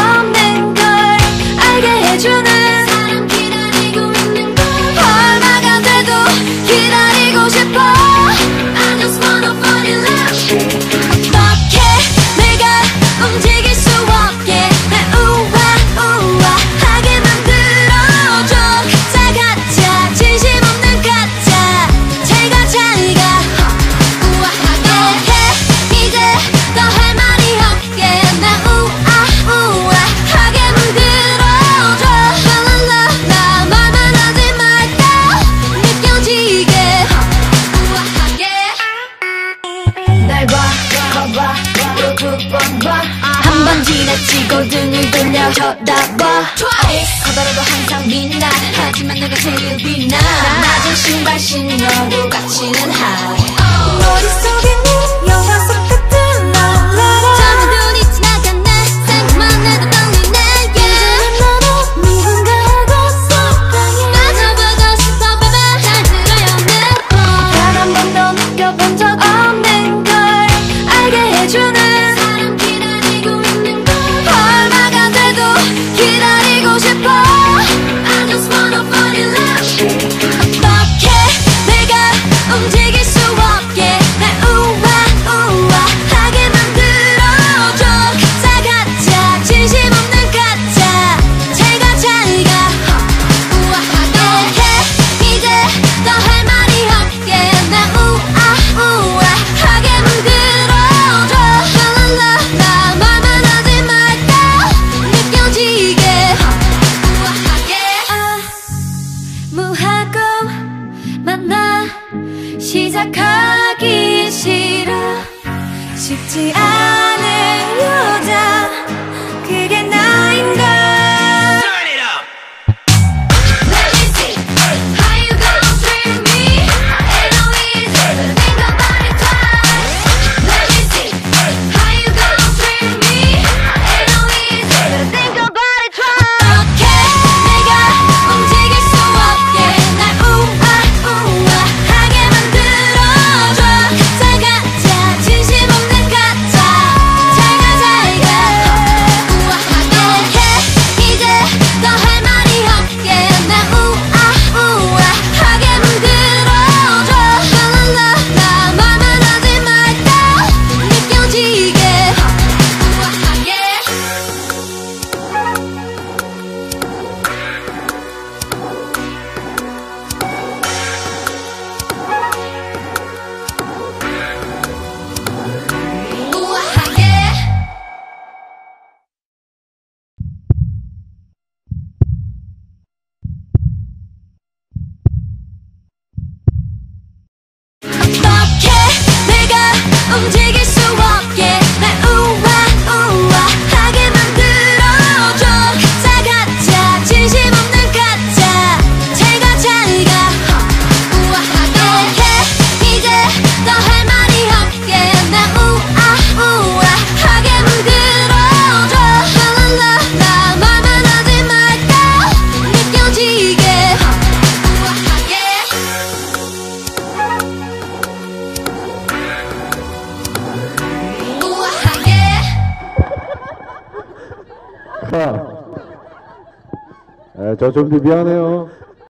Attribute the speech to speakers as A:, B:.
A: 없는 걸 알게 해주는 한번 지나치고 등을 돌려 쳐다봐.
B: Twice. 커다라도 항상 빛나. 하지만 내가 제일 빛나. 낮은 신발 신어도 같이는 high oh.
A: 머릿속에 뭐 시작하기 싫어. 쉽지 않은 여자.
C: 자, 저 좀비 미안해요.